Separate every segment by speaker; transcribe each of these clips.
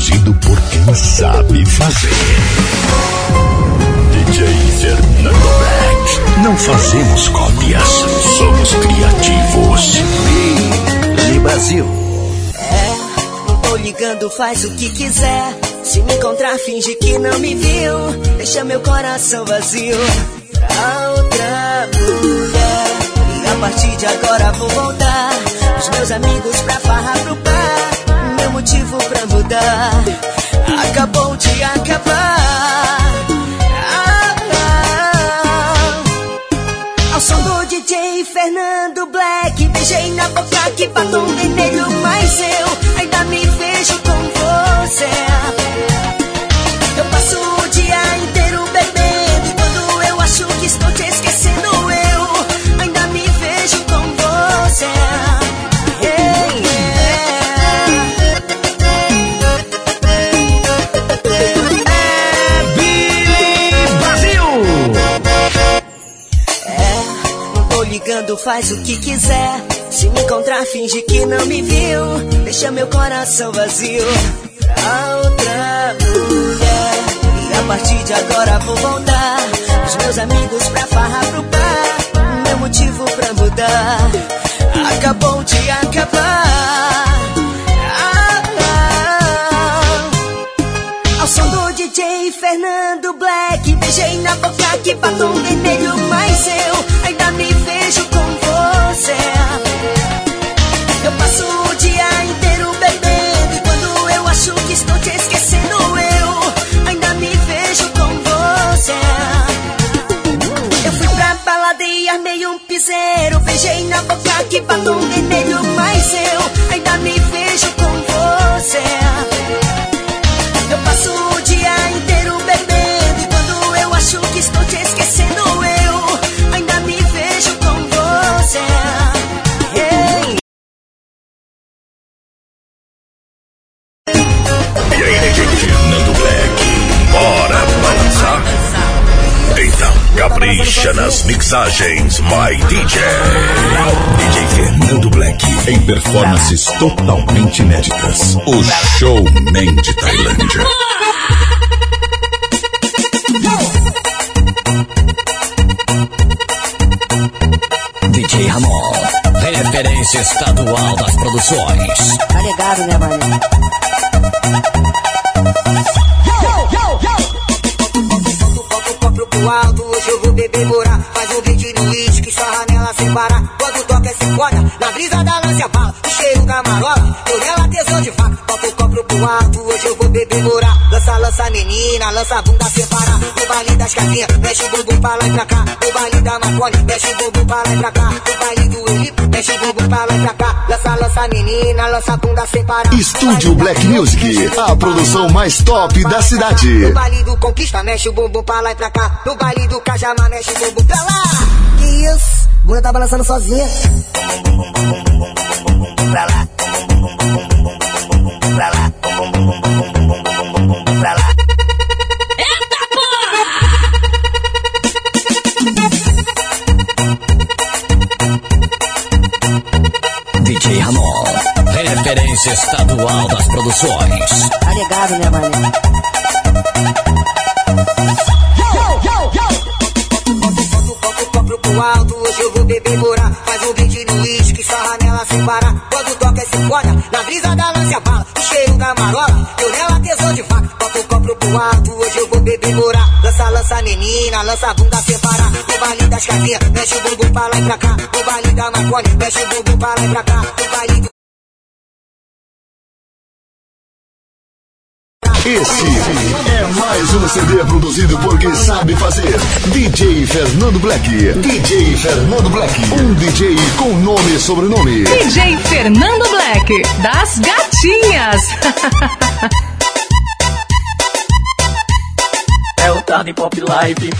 Speaker 1: produzido por quem sabe fazer. DJ Fernando Black. Não fazemos cópias, somos criativos.
Speaker 2: Li Brasil.
Speaker 3: É, não tô ligando, faz o que quiser. Se me encontrar, finge que não me viu. Deixa meu coração vazio pra outra mulher. E a partir de agora vou voltar. Os meus amigos pra farra pro bar. Motivo pra mudar acabou de acabar. Ah, ah. Ao som do DJ Fernando Black, beijei na boca que batom vermelho, mas eu ainda me vejo com você. Ligando, faz o que quiser. Se me encontrar, finge que não me viu. Deixa meu coração vazio pra outra mulher. E a partir de agora vou voltar. Os meus amigos pra farra pro bar. Meu motivo pra mudar acabou de acabar. Ah. Ao som do DJ Fernando Black Beijei na boca que batom
Speaker 1: totalmente inéditas. O Showman de Tailândia.
Speaker 2: DJ Ramon. Referência estadual das produções.
Speaker 3: Tá ligado, né, mano?
Speaker 4: Das casinhas, mexe o bumbum pra lá e pra cá. No baile da maconha, mexe o bumbum pra lá e pra cá. No baile do Elipo, mexe o bumbum pra lá e pra cá. Lança, lança menina, lança a bunda sem parar.
Speaker 1: Estúdio Black Music, a produção mais top da cidade.
Speaker 4: No baile do Conquista, mexe o bumbum pra lá e pra cá. No baile do Cajamar, mexe o bumbum pra lá. Que isso? Mulher tá balançando sozinha.
Speaker 2: Estadual das produções.
Speaker 3: Tá ligado, né, mano?
Speaker 4: Bota o copo pro alto, hoje eu vou beber morar. Faz um vídeo no uísque, sarra nela sem parar. Quando toca é foda, na brisa da lance a bala. O cheiro da marola, eu nela tesão de faca. Bota o copo pro alto, hoje eu vou beber morar. Lança, lança menina, lança a bunda sem parar. No baile das casinhas, mexe o bumbum pra lá e pra cá. No baile da maconha, mexe o bumbum pra lá e pra cá. No baile
Speaker 1: Esse é mais um CD produzido por quem sabe fazer. DJ Fernando Black. DJ Fernando Black. Um DJ com nome e sobrenome.
Speaker 5: DJ Fernando Black, das gatinhas.
Speaker 6: É o Tarde Pop Live.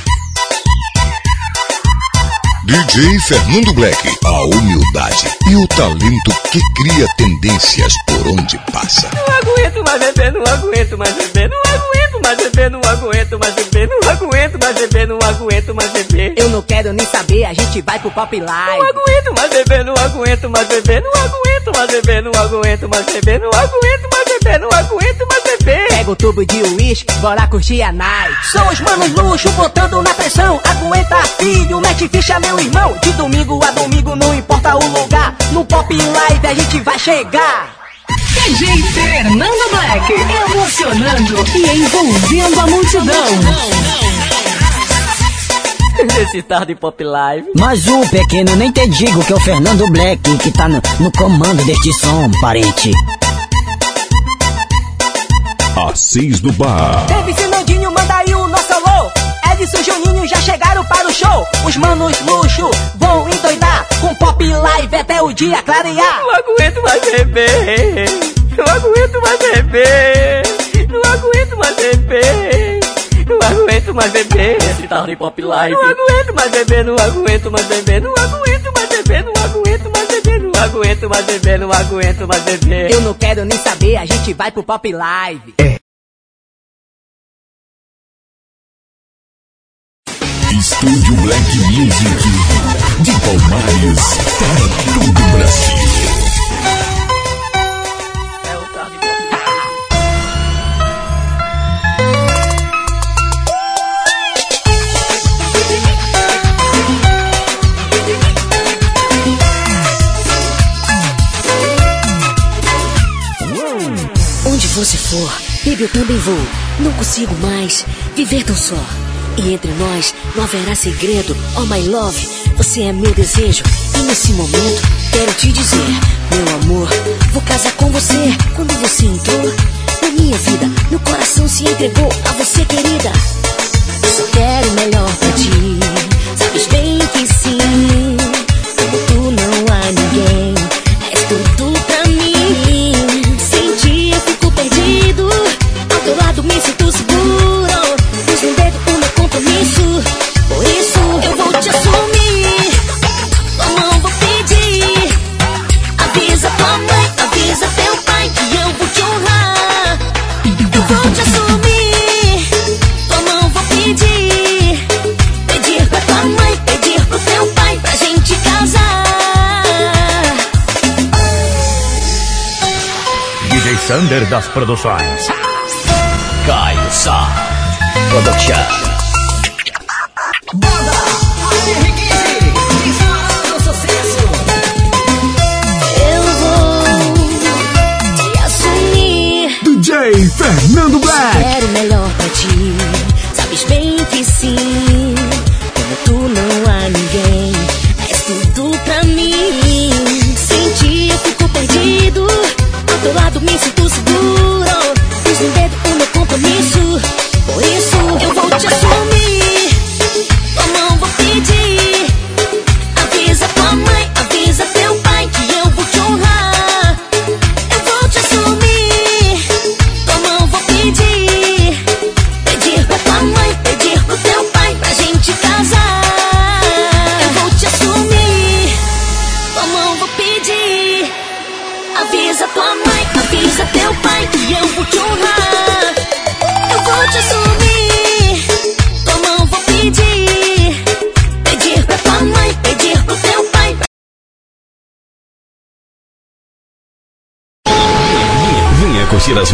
Speaker 1: DJ Fernando Black. A humildade e o talento que cria tendências por onde passa.
Speaker 6: Não aguento mais beber, não aguento mais beber, não aguento mais beber, não aguento mais beber, não aguento mais beber, não aguento mais beber.
Speaker 3: Eu não quero nem saber, a gente vai pro Pop
Speaker 6: Não
Speaker 3: Live
Speaker 6: aguento mais beber, não aguento mais beber, não aguento mais beber, não aguento mais beber, não aguento mais beber, não aguento mais beber.
Speaker 7: Pega o tubo de uísque, bora curtir a night. São os manos luxo botando na pressão. Aguenta, filho, mete ficha, meu irmão. De domingo a domingo, não importa o lugar. No pop live a gente vai chegar.
Speaker 5: DJ Fernando Black, emocionando e envolvendo a multidão.
Speaker 6: Nesse tarde pop live.
Speaker 8: Mas o pequeno nem te digo que é o Fernando Black que tá no, no comando deste som, parente.
Speaker 1: Assis do Bar.
Speaker 7: David Sinandinho, manda aí o nosso alô. Edson e Juninho já chegaram para o show. Os manos luxo vão endoidar. Com pop live até o dia clarear.
Speaker 6: Não aguento mais beber. Não aguento mais beber. Não aguento mais beber. Não aguento mais beber. Esse tal de pop live. Não aguento mais beber. Não aguento mais beber. Não aguento mais beber. Não aguento mais beber. Não aguento mais beber. Não aguento mais beber.
Speaker 7: Eu não quero nem saber, a gente vai pro pop live.
Speaker 1: Estúdio Black Music. De Palmares para todo o Brasil.
Speaker 9: Você for, baby, eu também vou. Não consigo mais viver tão só. E entre nós não haverá segredo. Oh, my love, você é meu desejo. E nesse momento, quero te dizer, meu amor, vou casar com você. Quando você entrou na minha vida, meu coração se entregou a você, querida. Eu só quero o melhor pra ti. Sabes bem que sim. Como tu não há ninguém.
Speaker 10: DJ Sander das Produções. Caio Sá. Production.
Speaker 9: Eu vou te assumir.
Speaker 1: DJ Fernando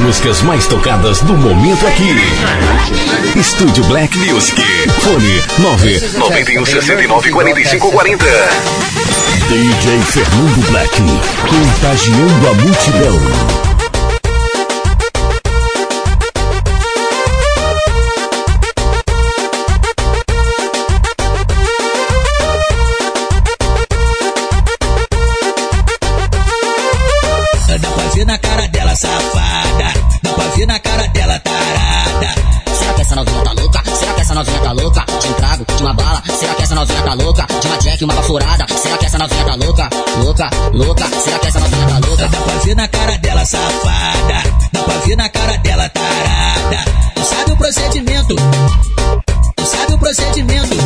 Speaker 1: músicas mais tocadas do momento aqui. Estúdio Black Music. Fone 9 91 69 45 40. DJ Fernando Black. Contagiando a multidão.
Speaker 10: Tá louca? De uma jack, uma baforada. Será que essa novinha tá louca? Louca, louca. Será que essa novinha tá louca? Dá pra ver na cara dela safada. Dá pra ver na cara dela tarada. Tu sabe o procedimento? Tu sabe o procedimento?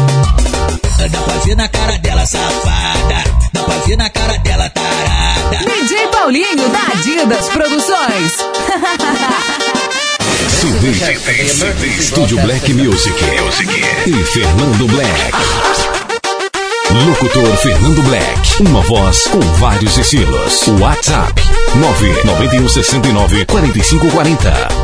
Speaker 10: Dá pra ver na cara dela safada. Dá pra ver na cara dela tarada.
Speaker 5: DJ Paulinho da Adidas Produções.
Speaker 1: CD, CD, Estúdio Black Music. E Fernando Black. Locutor Fernando Black. Uma voz com vários estilos. WhatsApp 99169 4540.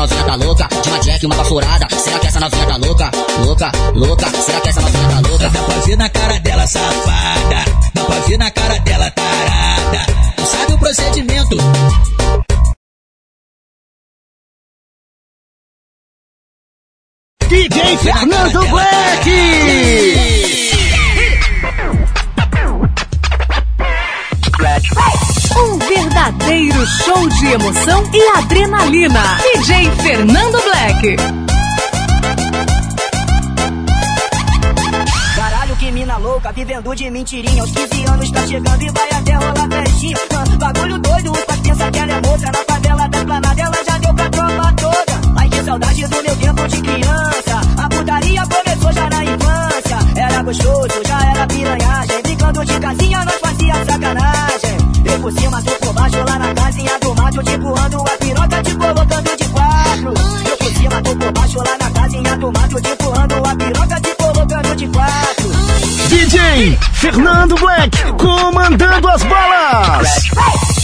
Speaker 2: Novinha tá louca? De uma jack, uma baforada, será que essa novinha tá louca? Louca, louca, será que essa novinha tá louca?
Speaker 10: Dá pra ver na cara dela, safada. Dá pra ver na cara dela, tarada. Tu sabe o procedimento?
Speaker 11: DJ Fernando Black!
Speaker 5: Um verdadeiro show de emoção e adrenalina. DJ Fernando Black.
Speaker 12: Caralho, que mina louca, vivendo de mentirinha. Aos 15 anos tá chegando e vai até rolar festinha. Bagulho doido, pai pensa que ela é moça. Na favela da planada, ela já deu pra tropa toda. Ai, que saudade do meu tempo de criança. A putaria começou já na infância. Era gostoso, já era piranhagem. Brincando de casinha, nós fazia sacanagem. Eu por cima, tu por baixo, lá na casinha do mato. Te empurrando a piroca, te colocando de quatro. Eu por cima, tu por baixo, lá na casinha do mato. Te empurrando a piroca, te colocando de quatro.
Speaker 11: DJ Fernando Black comandando as balas.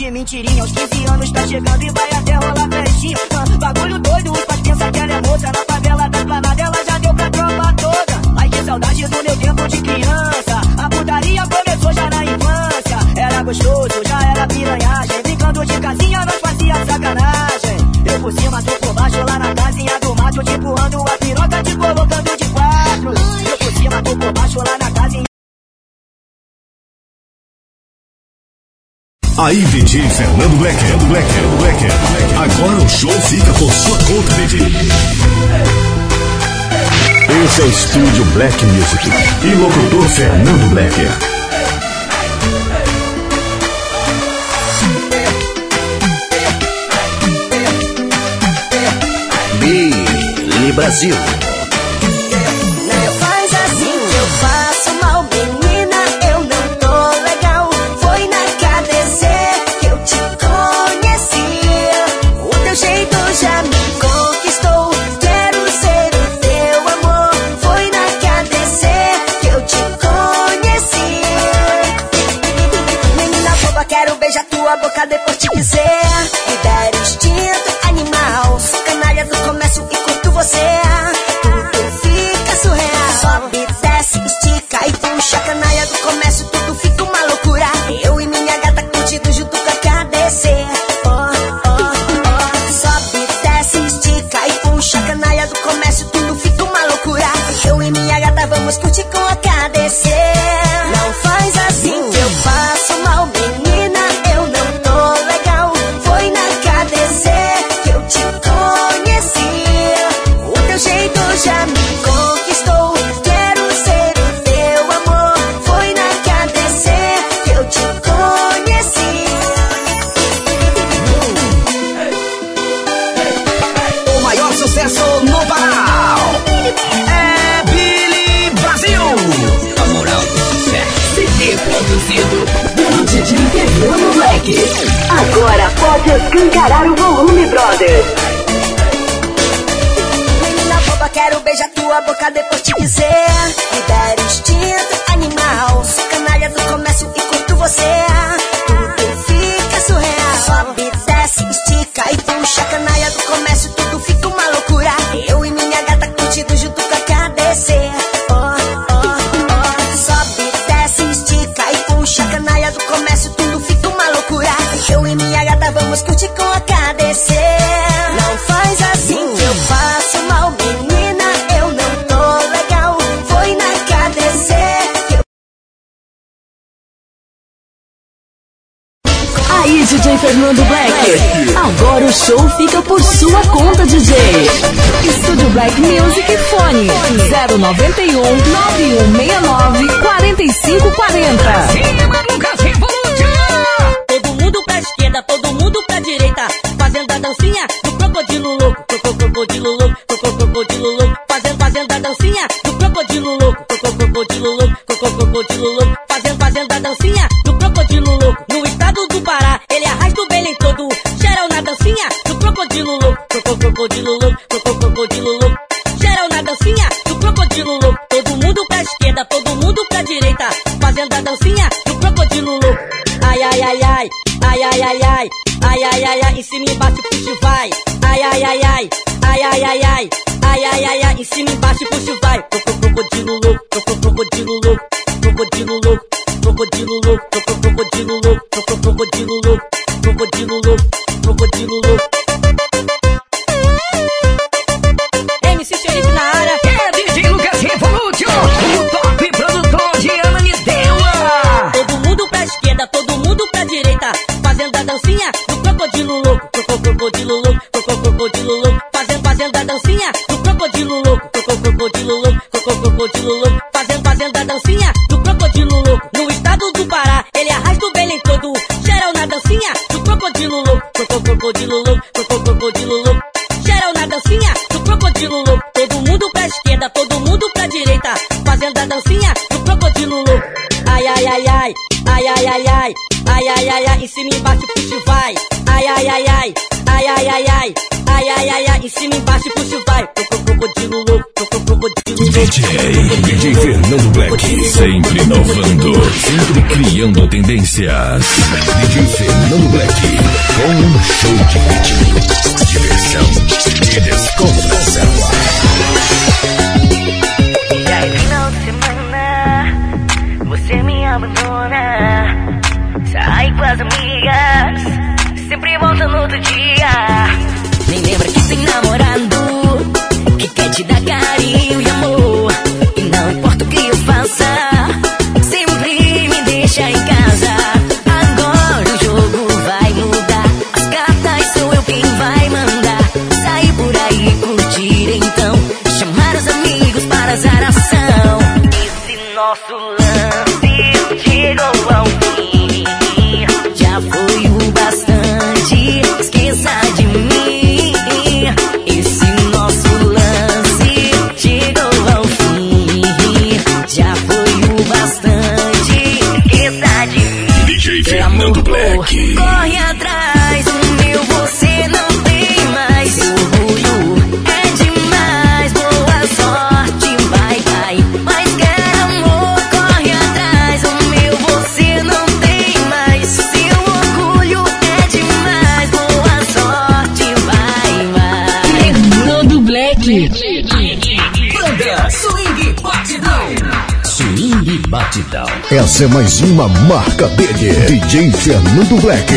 Speaker 12: De mentirinha. Aos 15 anos tá chegando e vai até rolar festinha. Ah, bagulho doido, o pai pensa que ela é moça. Na favela da planada, ela já deu pra tropa toda. Ai, que saudade do meu tempo de criança. A putaria começou já na infância. Era gostoso, já era piranhagem. Brincando de casinha, nós fazia sacanagem. Eu por cima, tu por baixo, lá na casinha do mato. Te empurrando a piroca, te colocando de quatro. Eu por cima, tu por baixo, lá na
Speaker 1: Aí, DJ Fernando Black, Black, Black. Agora o show fica por sua conta, DJ. Esse é o estúdio Black Music e locutor Fernando Black. Billy Brasil.
Speaker 3: Boca depois te dizer. Libera instinto animal. Sou canalha do comércio e curto você. Tudo fica surreal. Sobe, desce, estica e puxa. Canalha do comércio, tudo fica
Speaker 5: Music Fone 091 9169 4540.
Speaker 2: Todo mundo pra esquerda, todo mundo pra direita. Fazendo a dancinha do crocodilo louco. Cocô, crocodilo louco, cocô, crocodilo louco. Fazendo, fazendo a dancinha do crocodilo louco. Cocô, crocodilo louco, cocô, crocodilo louco. Fazendo, fazendo a dancinha do crocodilo louco. No estado do Pará, ele arrasta o Belém todo. Geral na dancinha do crocodilo louco. louco, crocodilo louco, Fazendo a dancinha do crocodilo louco. Ai, ai, ai, ai, ai, ai, ai, ai, ai, ai, ai, ai, em cima e embaixo puxa vai. Ai, ai, ai, ai, ai, ai, ai, ai, ai, ai, ai, ai, em cima e embaixo puxa vai. Crocodilo louco, crocodilo louco, crocodilo louco, crocodilo louco, crocodilo louco, crocodilo louco, crocodilo louco, crocodilo louco. Crocodilo louco. Fazendo, fazendo a dancinha do crocodilo louco. No estado do Pará, ele arrasta o Belém todo. Geral na dancinha do crocodilo louco. Crocô, crocodilo louco, crocô, crocodilo louco. Geral na dancinha do crocodilo louco. Todo mundo pra esquerda, todo mundo pra direita. Fazendo a dancinha do crocodilo louco. Ai, ai, ai, ai, ai, ai, ai, ai, ai, ai, ai, ai, em cima embaixo puxa vai. Ai, ai, ai, ai, ai, ai, ai, ai, ai, ai, ai, ai, em cima e embaixo puxa vai. Crocodilo louco, crocodilo louco.
Speaker 1: DJ, DJ Fernando Black, sempre inovando, sempre criando tendências. DJ Fernando Black, com um show de ritmo, diversão e descontração.
Speaker 13: E aí, final de semana, você me abandona. Sai com as amigas, sempre volta no outro dia.
Speaker 2: Nem lembra que tem namorado Que quer te dar carinho e amor
Speaker 1: do Black.
Speaker 2: Corre
Speaker 11: Swing Batidão.
Speaker 14: Essa é mais uma marca dele, DJ Fernando Black.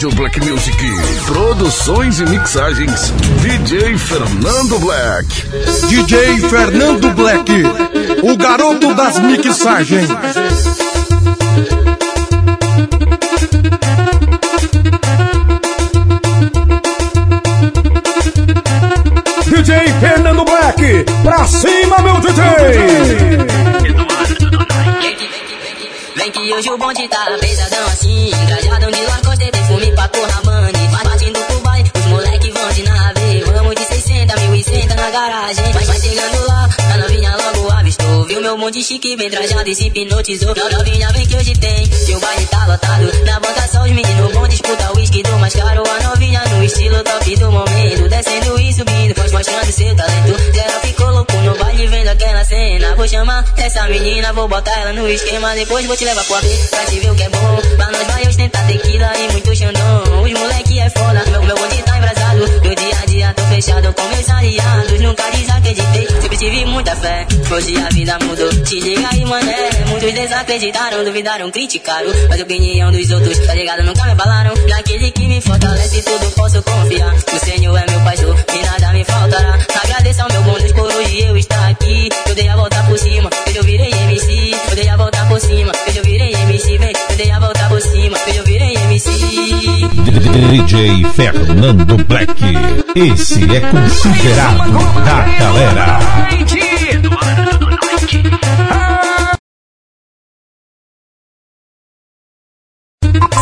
Speaker 15: Estúdio Black Music. Produções e mixagens DJ Fernando Black.
Speaker 16: DJ Fernando Black, o garoto das mixagens. DJ Fernando Black, pra cima, meu DJ!
Speaker 17: Que hoje o bonde tá pesadão assim Trajadão de Lacoste, tem fume pra porra, mano. Vai batendo pro baile, os moleque vão de nave. Vamos de 600, 1100 na garagem. Vai, vai chegando lá, a novinha logo Viu meu monte chique, bem trajado e se hipnotizou. No- Novinha vem que hoje tem, se o baile tá lotado Na banca só os meninos. Bom disputa o whisky do mais caro. A novinha no estilo top do momento. Descendo e subindo, pois mostrando seu talento. Geral ficou louco no baile vendo aquela cena. Vou chamar essa menina, vou botar ela no esquema. Depois vou te levar pro AP pra te ver o que é bom. Pra nós vai ostentar tequila e muito xandão. Os moleque é foda, meu, meu bonde tá embrasado. No dia a dia tô fechado com meus aliados Nunca desacreditei, sempre tive muita fé. Hoje a vida mudou, te liga aí mané. Muitos desacreditaram, duvidaram, criticaram. Mas a opinião dos outros, tá ligado, nunca me falaram Naquele que me fortalece, tudo posso confiar. O Senhor é meu pastor e nada me faltará. Agradeço ao meu bom Deus por hoje eu estar aqui. Eu dei a volta por cima, hoje eu virei MC Eu dei a volta por cima, hoje eu virei MC Vem, eu dei a volta por cima, hoje eu virei MC
Speaker 18: DJ Fernando Black. Esse é considerado da galera.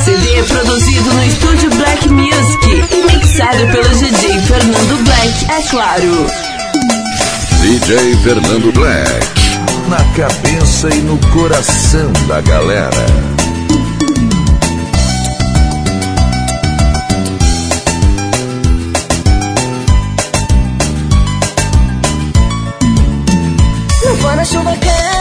Speaker 19: CD é produzido no estúdio Black Music e mixado pelo DJ Fernando Black, é claro.
Speaker 15: DJ Fernando Black. Na cabeça e no coração da galera.
Speaker 1: Não for na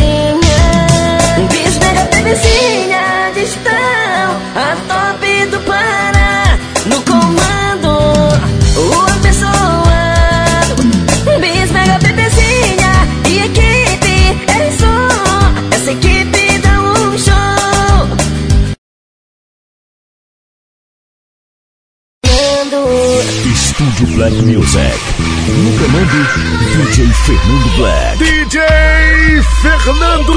Speaker 1: bebezinha, bis mega bebezinha distão. A top do Pará no comando, o abençoado. Bis mega bebezinha e equipe é som. Essa equipe dá um show.
Speaker 18: Estúdio Black Music. No comando, DJ Fernando Black.
Speaker 16: DJ Fernando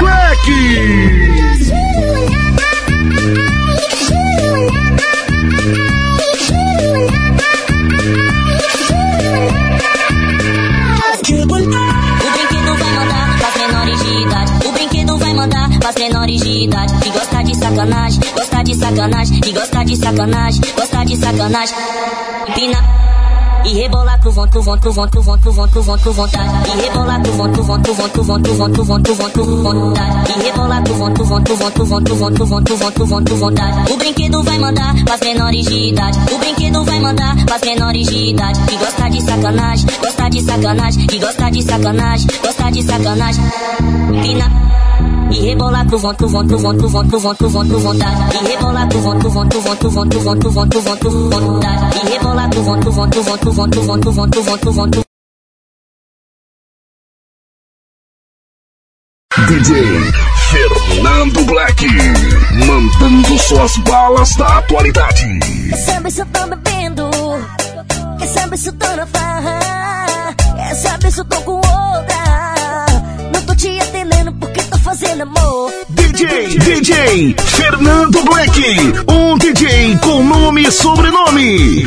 Speaker 16: Black.
Speaker 17: Menores de idade. Gosta de sacanagem, gosta de sacanagem. Que gosta de sacanagem, gosta de sacanagem. Empina,
Speaker 20: E rebolar pro vão, tu vão, tu vão, tu vão, tu vão, tu vão, tu vontade. E rebolar pro vão, tu vão, tu vão, tu vão, tu vão, tu vão, tu vão, tu vontade. E rebolar pro vão, tu vão, tu vão, tu vão, tu vão, tu vão, tu vão, tu vão, vontade. O brinquedo vai mandar pras menores de idade. O brinquedo vai mandar pras menores de idade. Que gosta de sacanagem, gosta de sacanagem, que gosta de sacanagem, gosta de sacanagem. Pina e rebolar tu vão, tu vão, tu vão, tu vão, tu vão, tu vão, tu vontade. E rebolar tu vão, tu vão, tu vão, tu vão, tu vão, tu vão, tu vão, tu vontade. E rebolar tu vão, tu vão, tu vão, tu vão, tu vão, tu vão, tu vão, tu vão, tu
Speaker 15: DJ Fernando Black, mandando suas balas da atualidade.
Speaker 9: Saber se eu tô bebendo? Saber se eu tô na farra? Saber se eu tô com
Speaker 15: DJ, DJ Fernando Black, um DJ com nome e sobrenome.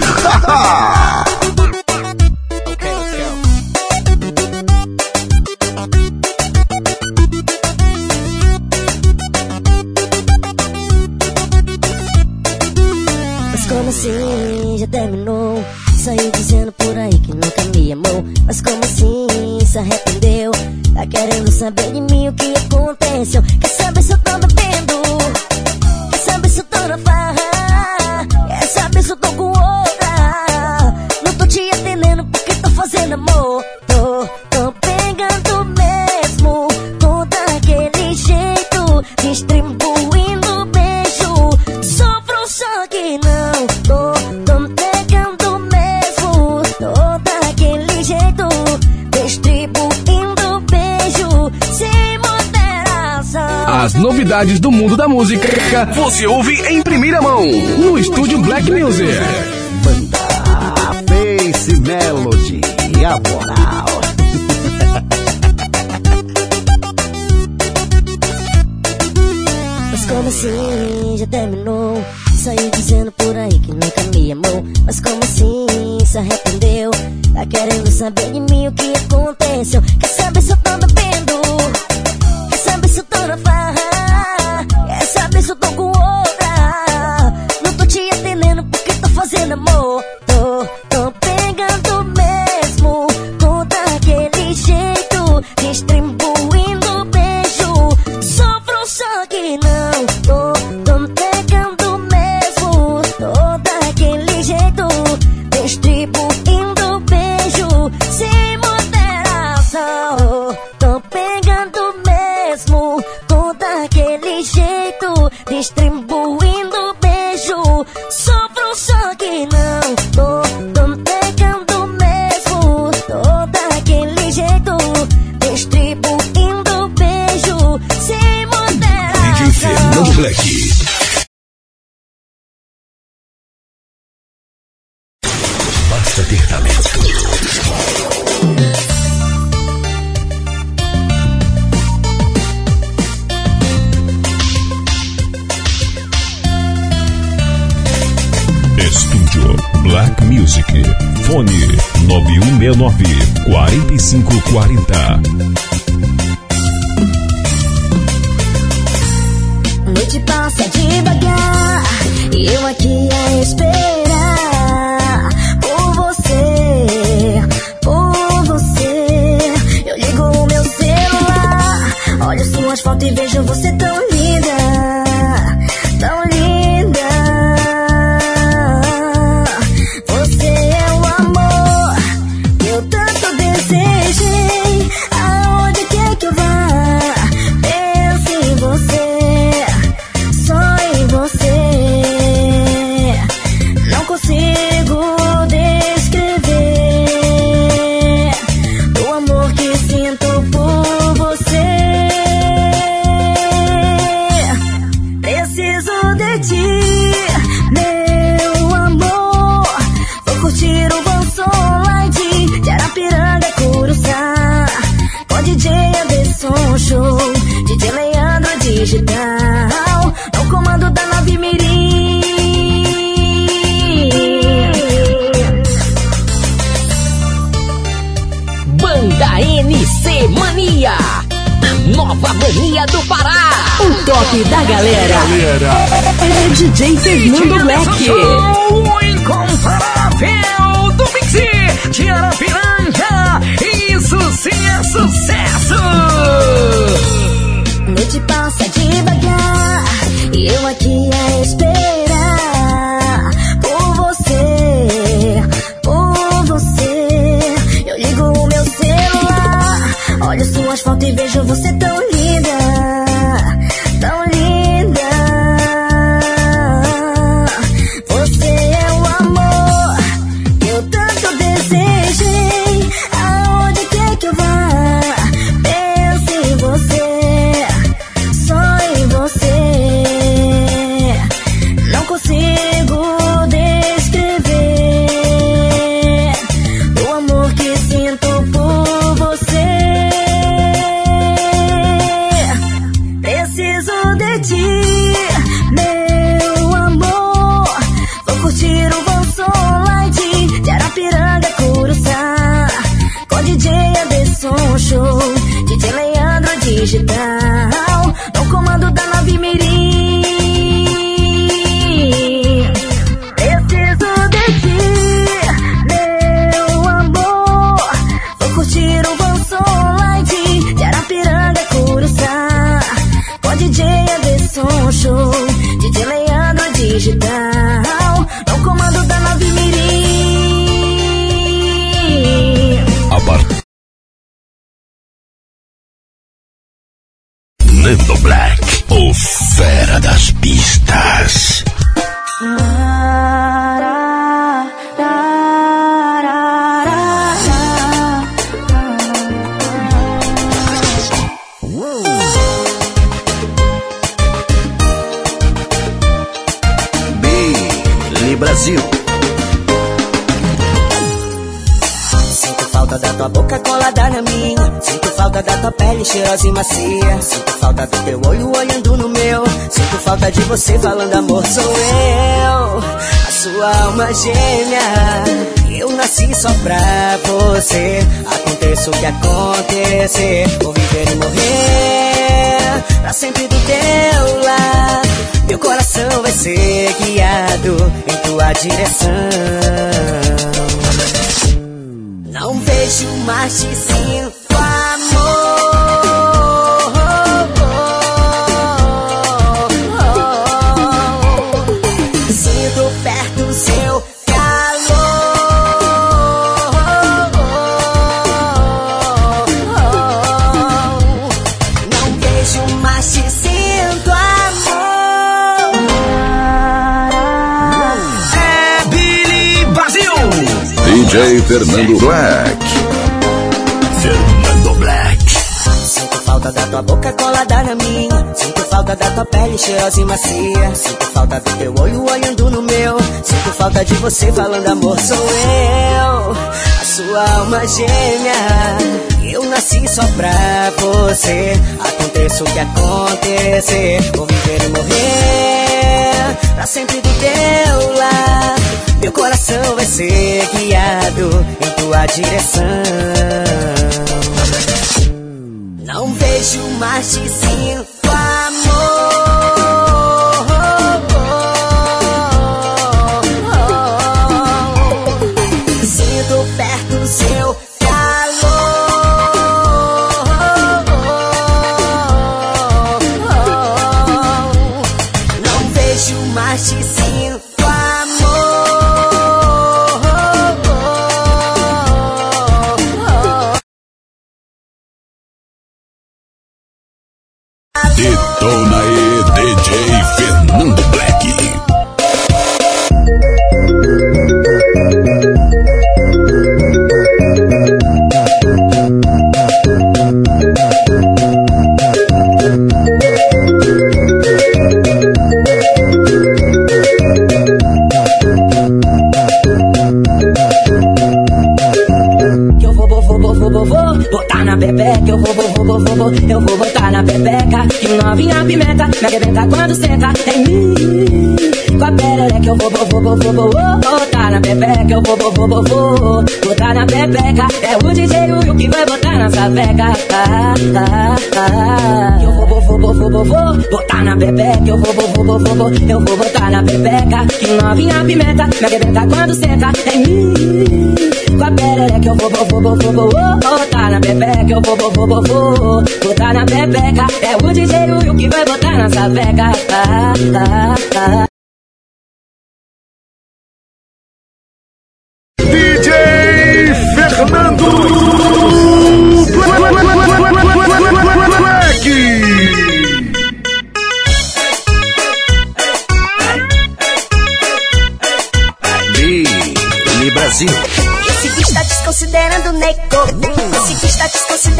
Speaker 15: Novidades do mundo da música você ouve em primeira mão no estúdio Black Music.
Speaker 11: Face Melody, a moral.
Speaker 9: Mas como assim já terminou? Saiu dizendo por aí que nunca me amou. Mas como assim se arrependeu? Tá querendo saber de mim o que aconteceu? Quer você.
Speaker 3: Aconteça o que acontecer. Vou viver e morrer. Pra sempre do teu lado. Meu coração vai ser guiado em tua direção. Não vejo mais te sinto
Speaker 15: DJ Fernando Black. Fernando Black.
Speaker 3: Sinto falta da tua boca colada na minha. Sinto falta da tua pele cheirosa e macia. Sinto falta do teu olho olhando no meu. Sinto falta de você falando amor. Sou eu, a sua alma gêmea. Eu nasci só pra você. Aconteça o que acontecer. Vou viver e morrer. Pra sempre do teu lado. Meu coração vai ser guiado em tua direção. Não vejo mais te sinto amor. Sinto perto seu calor. Não vejo mais te sinto.
Speaker 2: Ah, ah, ah. Eu vou, vou, vou, vou, vou, vou, botar na bebeca, eu vou, vou, vou, vou, vou, eu vou botar na bebeca, que o novinha pimenta me arrebenta quando senta em mim. Com a perereca eu vou, vou, vou, vou, vou, vou, botar na bebeca, eu vou, vou, vou, vou, vou botar na bebeca, é o DJ Will que vai botar na sapeca.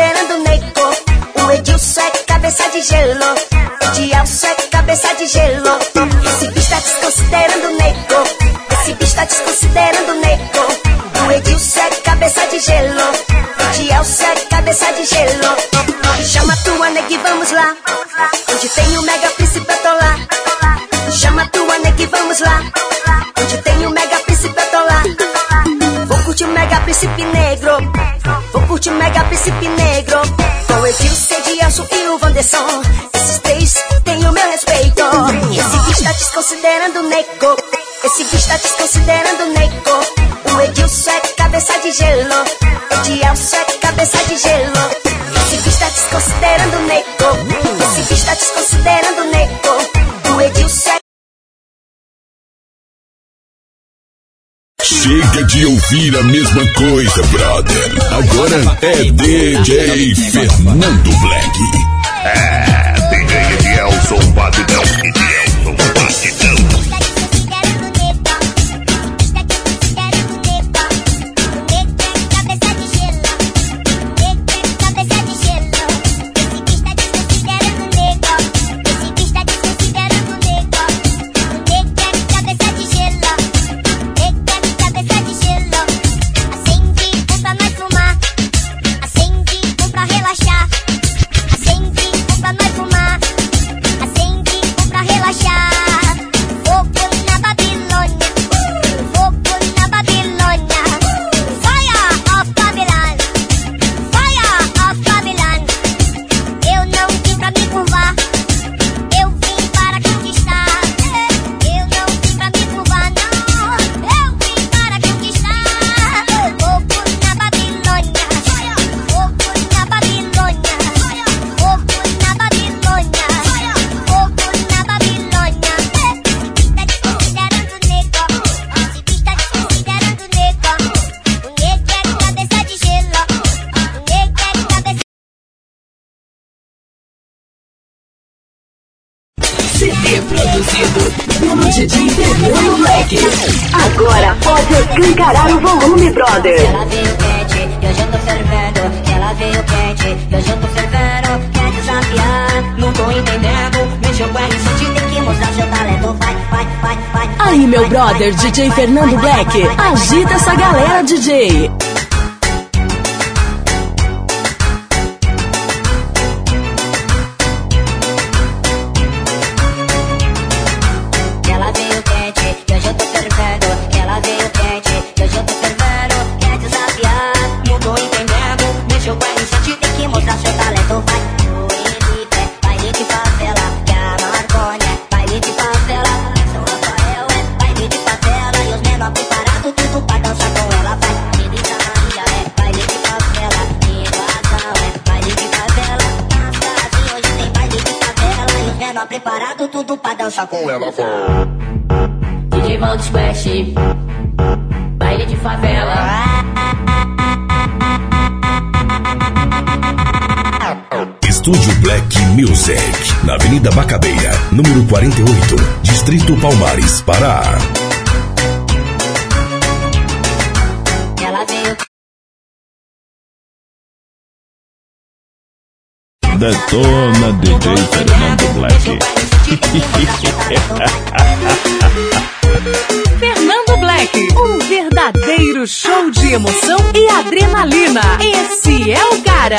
Speaker 3: Desconsiderando o Neco. O Edilson é cabeça de gelo. Edielson é cabeça de gelo. Esse bicho tá desconsiderando o Neco. Esse bicho tá desconsiderando o Neco. O Edilson é cabeça de gelo. Edielson é cabeça de gelo. Chama tua nega e vamos lá. Onde tem o mega príncipe atolar. Chama tua nega e vamos lá. Onde tem o mega príncipe atolar. Vou curtir o mega príncipe negro. Mega príncipe negro. Com o Edilson, Edielson e o Vanderson. Esses três têm o meu respeito. Esse bicho tá desconsiderando nego. Esse bicho tá desconsiderando o. O Edilson é cabeça de gelo. Edielson é cabeça de gelo. Esse bicho tá desconsiderando nego. Esse bicho tá desconsiderando nego.
Speaker 1: Chega de ouvir a mesma coisa, brother. Agora é DJ Fernando Black.
Speaker 21: É, DJ Edielson Batidão. Edielson Batidão.
Speaker 22: Brother, DJ Fernando Black. Agita essa galera, DJ.
Speaker 23: Menor preparados, tudo pra dançar com ela.
Speaker 24: DJ Valdo Splash, baile de favela.
Speaker 1: Estúdio Black Music, na Avenida Bacabeira, número 48, Distrito Palmares, Pará.
Speaker 25: Detona DJ Fernando Black.
Speaker 22: Fernando Black, um verdadeiro show de emoção e adrenalina. Esse é o cara.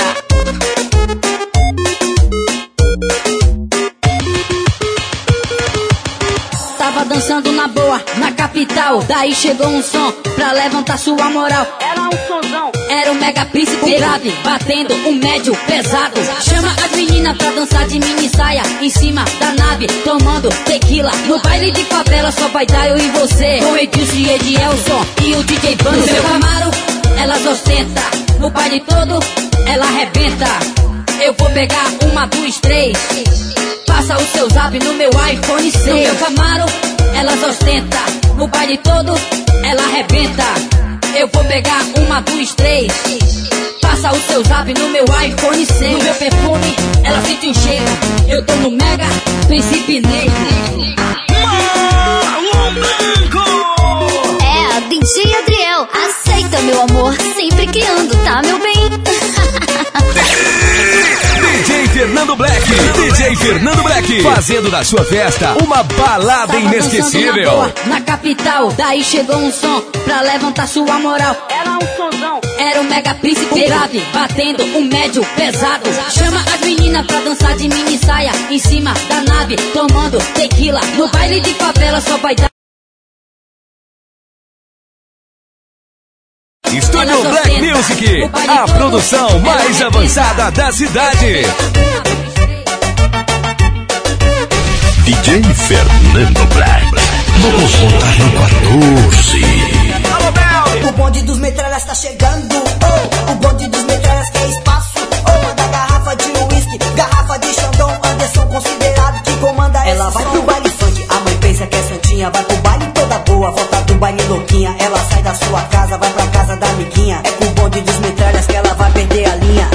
Speaker 26: Tava dançando na boa, na capital. Daí chegou um som pra levantar sua moral. Era um sonzão. Era o mega príncipe grave, batendo um médio pesado. Chama as meninas pra dançar de mini saia em cima da nave, tomando tequila. No baile de favela só vai dar eu e você. Com Edilson e Edielson e o DJ Bando. No seu camaro, elas ostentam. No baile todo, ela arrebenta. Eu vou pegar uma, duas, três. Passa o seu zap no meu iPhone 6. No meu Camaro, elas ostenta. No baile todo, ela arrebenta. Eu vou pegar uma, duas, três. Passa o seu zap no meu iPhone 6. No meu perfume, ela sente um cheiro. Eu tô no Mega Príncipe Negro.
Speaker 23: É, DJ Adriel, aceita meu amor, sempre que ando, tá meu bem?
Speaker 18: Fernando Black, DJ Fernando Black, fazendo da sua festa uma balada
Speaker 26: Tava
Speaker 18: inesquecível.
Speaker 26: boa, Na capital, daí chegou um som pra levantar sua moral. Era um sonzão. Era o mega príncipe grave, batendo um médio pesado. Chama as meninas pra dançar de mini saia em cima da nave, tomando tequila. No baile de favela só vai dar.
Speaker 18: Estúdio Black Music, a produção mais avançada da cidade.
Speaker 1: DJ Fernando Black. Vamos voltar no 14.
Speaker 27: O bonde dos metralhas tá chegando. Oh, o bonde dos metralhas quer espaço. Oh, manda garrafa de uísque, garrafa de Xandão. Anderson considerado que comanda ela. Vai pro baile funk, a mãe pensa que é santinha. Vai pro baile toda boa, baile louquinha. Ela sai da sua casa,
Speaker 1: vai pra casa da amiguinha. É com
Speaker 12: o bonde dos metralhas que ela vai perder a linha.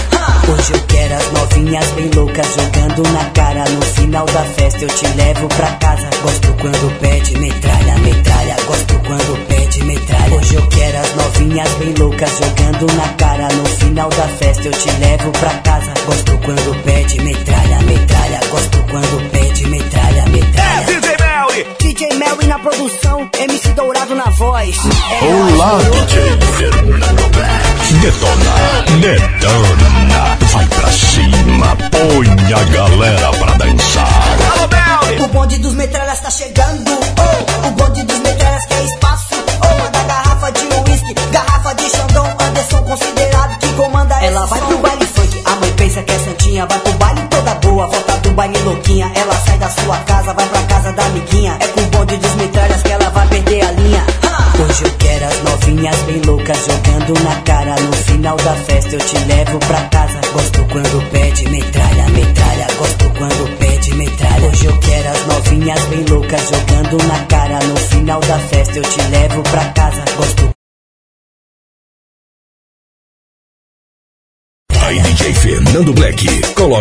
Speaker 12: Hoje eu quero as novinhas bem loucas jogando na cara. No final da festa eu te levo pra casa. Gosto quando pede metralha, metralha. Gosto quando pede metralha.
Speaker 27: Hoje eu quero as novinhas bem loucas jogando na cara. No final da festa eu te levo pra casa. Gosto quando pede metralha, metralha. Gosto quando pede metralha, metralha. É, Melly! DJ Melly na produção, MC Dourado na voz. É Olá, nóis. DJ Fernando Black. Detona, detona. Vai pra cima, põe
Speaker 1: a galera pra dançar. Alô, Melly! O bonde dos metralhas tá chegando.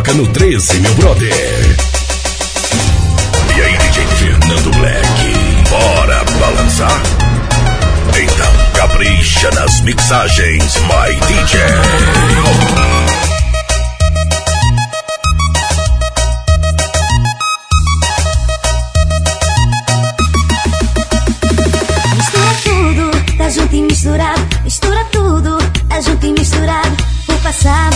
Speaker 1: Coloca no 13, meu brother. E aí, DJ Fernando Black. Bora balançar? Então, capricha nas mixagens, my DJ.
Speaker 13: Mistura tudo, tá junto e misturado. Mistura tudo, tá junto e misturado. O passado,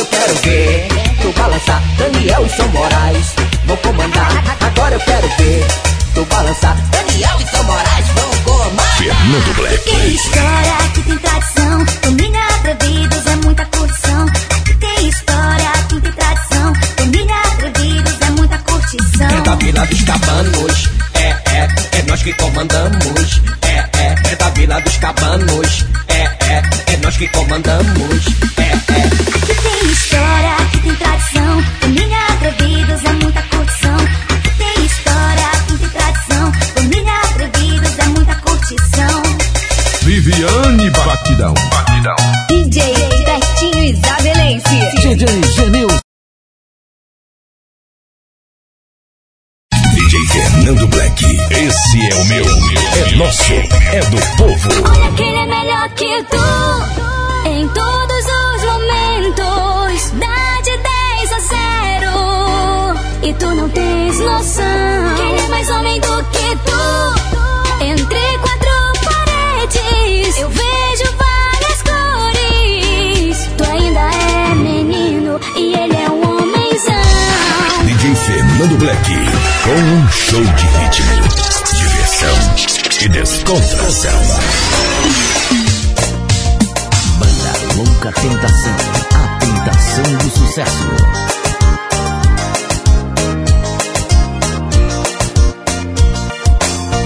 Speaker 12: Agora eu quero ver tu balançar Daniel e São Moraes vão comandar. Agora eu quero ver tu balançar Daniel e São Moraes vão comandar.
Speaker 1: Fernando Black.
Speaker 13: Tem história, aqui tem tradição. Família Atrevidos é muita curtição. Aqui tem história, aqui tem tradição. Família Atrevidos é muita curtição.
Speaker 12: É da Vila dos Cabanos, é, é, é nós que comandamos. É, é, é da Vila dos Cabanos, é, é, é nós que comandamos.
Speaker 13: Tu em todos os momentos. Dá de 10 a 0 e tu não tens noção. Que ele é mais homem do que tu. Entre quatro paredes eu vejo várias cores. Tu ainda é menino e ele é um homenzão.
Speaker 1: DJ Fernando Black. Com um show de ritmo, diversão e descontração.
Speaker 9: Louca Tentação. A tentação do sucesso.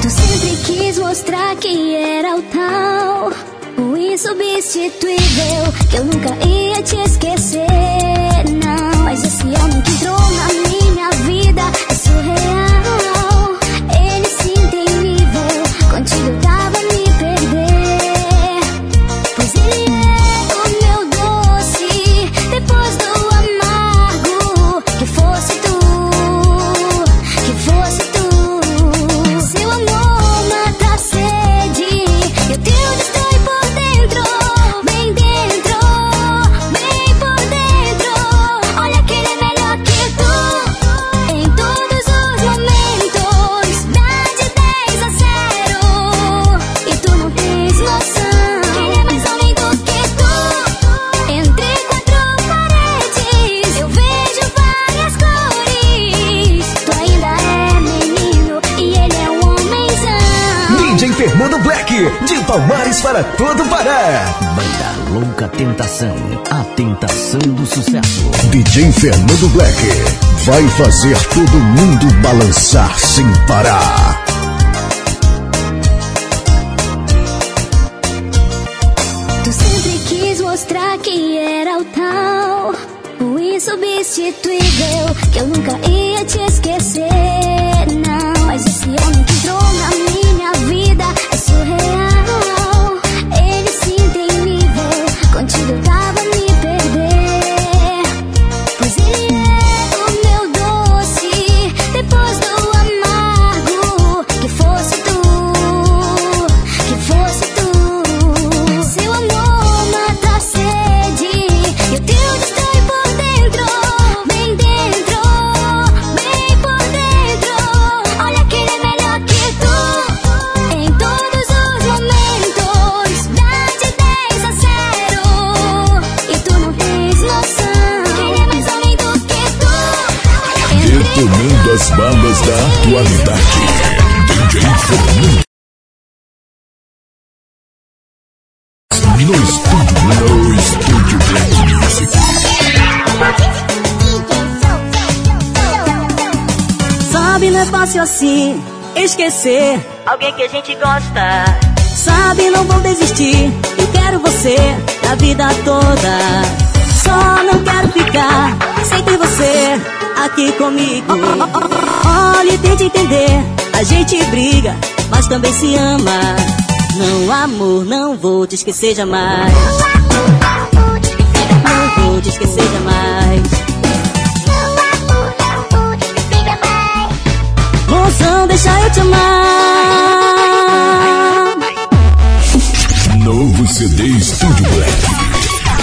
Speaker 13: Tu sempre quis mostrar que era o tal, o insubstituível, que eu nunca ia te esquecer, não. Mas esse homem que entrou na minha vida é surreal.
Speaker 26: DJ Fernando Black
Speaker 1: vai fazer todo mundo balançar sem parar.
Speaker 13: Tu sempre quis mostrar que era o tal, o insubstituível,
Speaker 1: atualidade. DJ Fernando. No estúdio, no estúdio Black Music.
Speaker 14: Sabe, não é fácil assim esquecer alguém que a gente gosta. Sabe, não vou desistir. Eu quero você a vida toda. Só não quero ficar sem ter você aqui comigo. Olha e tente entender. A gente briga, mas também se ama. Não, amor, não vou te esquecer jamais. Não vou te esquecer jamais. Moção, deixa eu te amar.
Speaker 1: Novo CD Estúdio Black.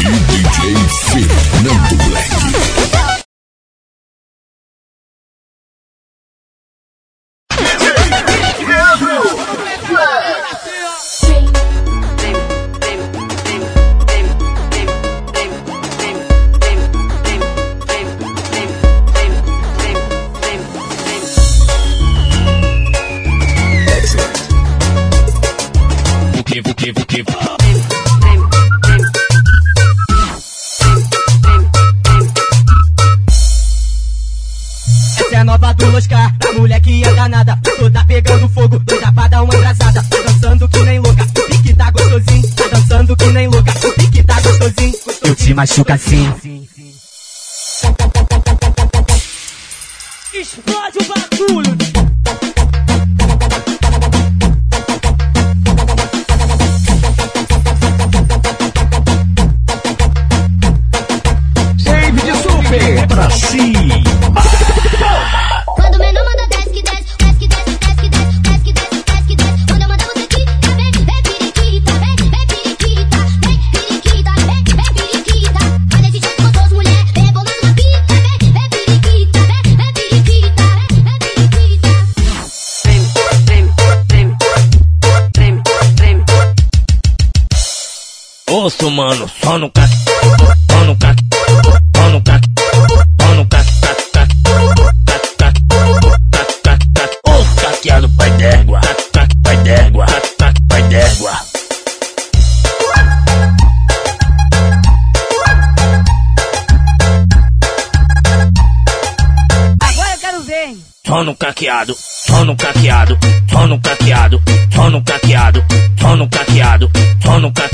Speaker 1: E DJ Fernando Black.
Speaker 28: O que, o
Speaker 7: do Oscar, a mulher que é danada, toda pegando fogo, doida pra dar uma embrasada. Tá dançando que nem louca, o pique tá gostosinho. Tá dançando que nem louca, o pique tá gostosinho. Eu te machuco assim.
Speaker 28: Mano, só no cac, só no cac, só no cac, só no cac, cac, cac, cac, cac, cac, cac, cac. Ô, caqueado pai d'égua, cac, cac, pai d'égua, cac, cac, pai d'égua.
Speaker 7: Agora eu quero ver.
Speaker 28: Só no caqueado, só no caqueado, só no caqueado, só no caqueado, só no caqueado, só no caqueado.